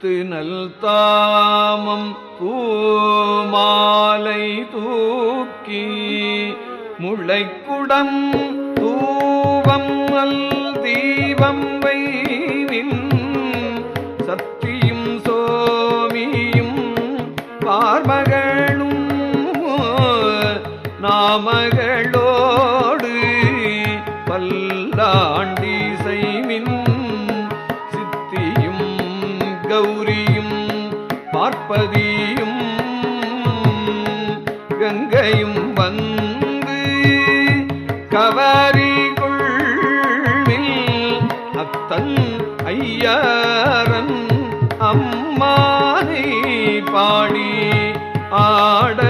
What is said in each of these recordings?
திணல் தாமம் பூமாலை தூக்கி முளைக்குடம் தூவம் அல் தீபம் வை கங்கையும் வந்து கவரி அத்தன் ஐயாரன் அம்மானை பாடி ஆட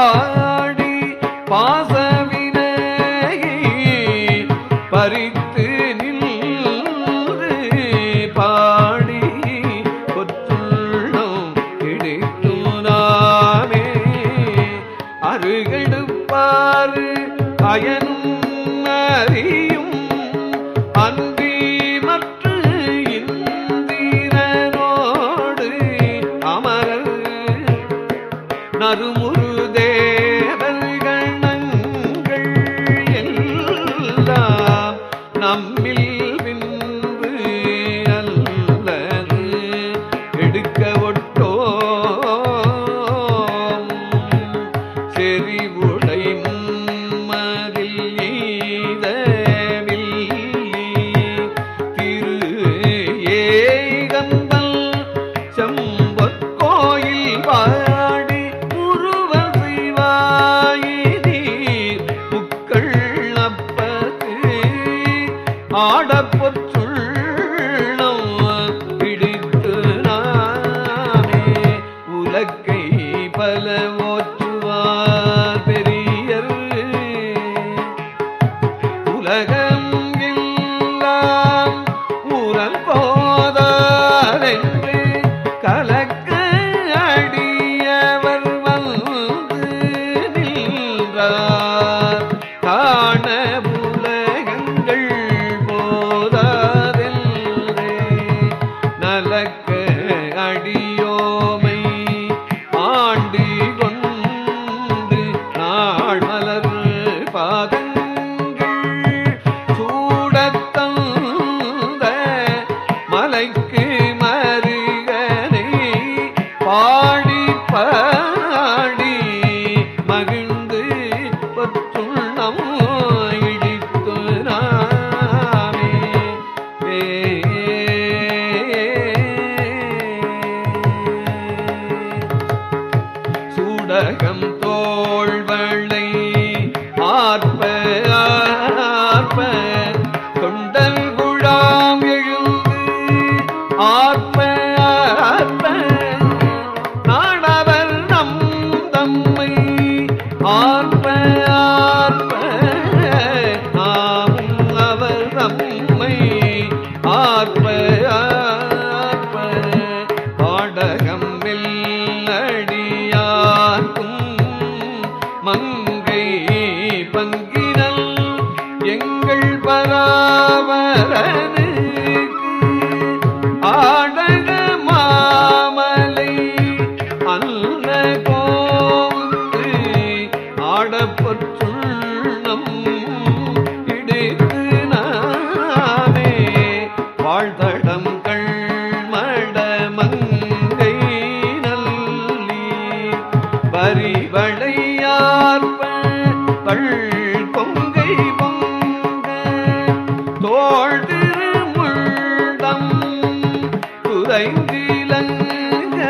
பாடி பாசவினை பறி பார்ப்ப ಶರಣ கங்க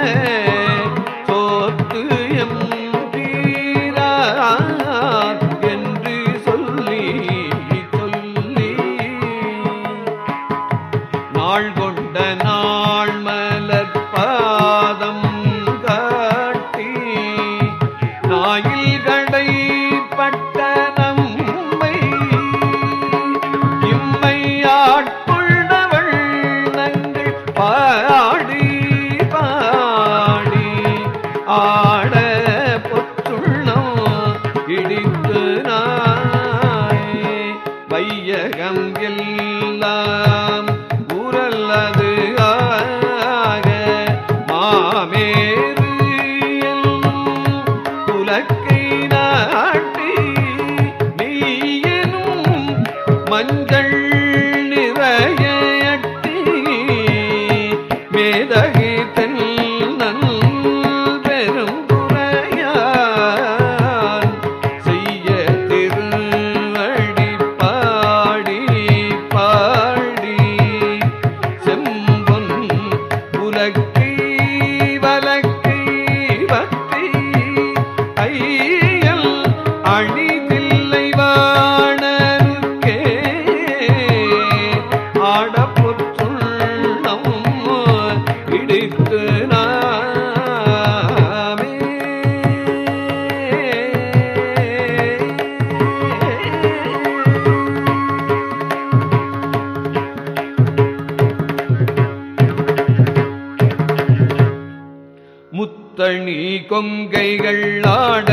முத்தணி கொங்கைகள் ஆட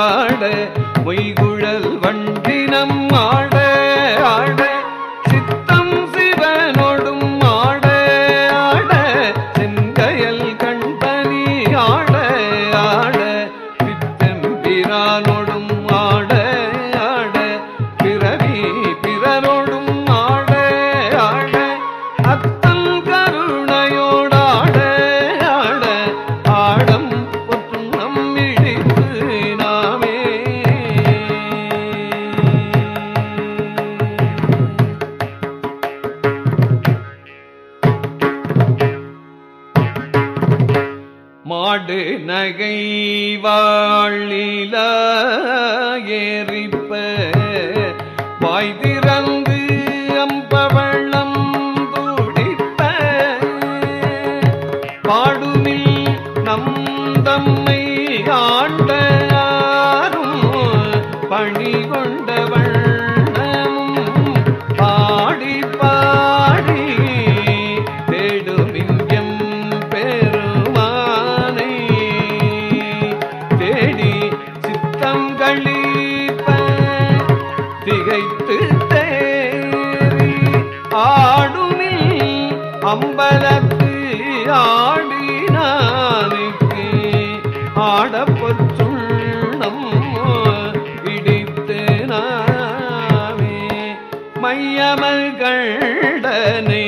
ஆட மொய்குழல் வண்டினம் ஆட. ஆழி கொண்டவன் கண்ணனை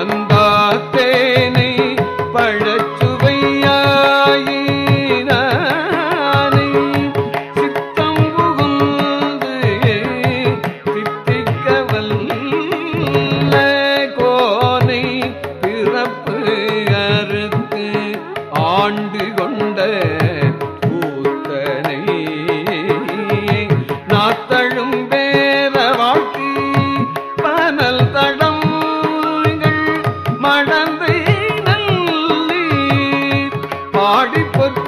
நந்தாத்தேனை பாடி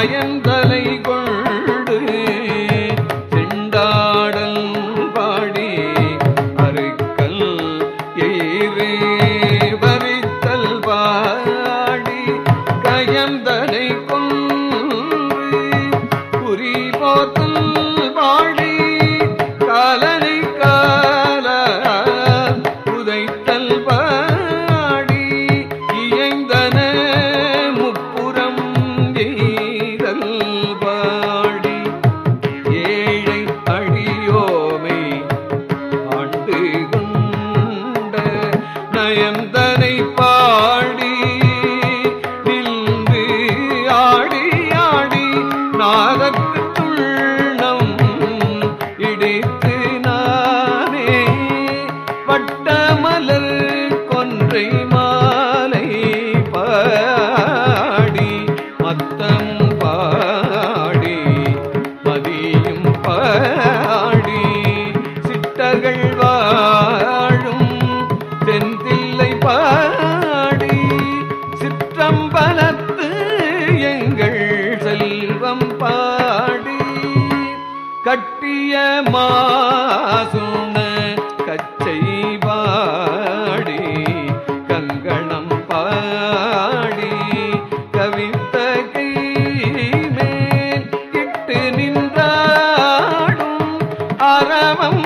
I am அரவம்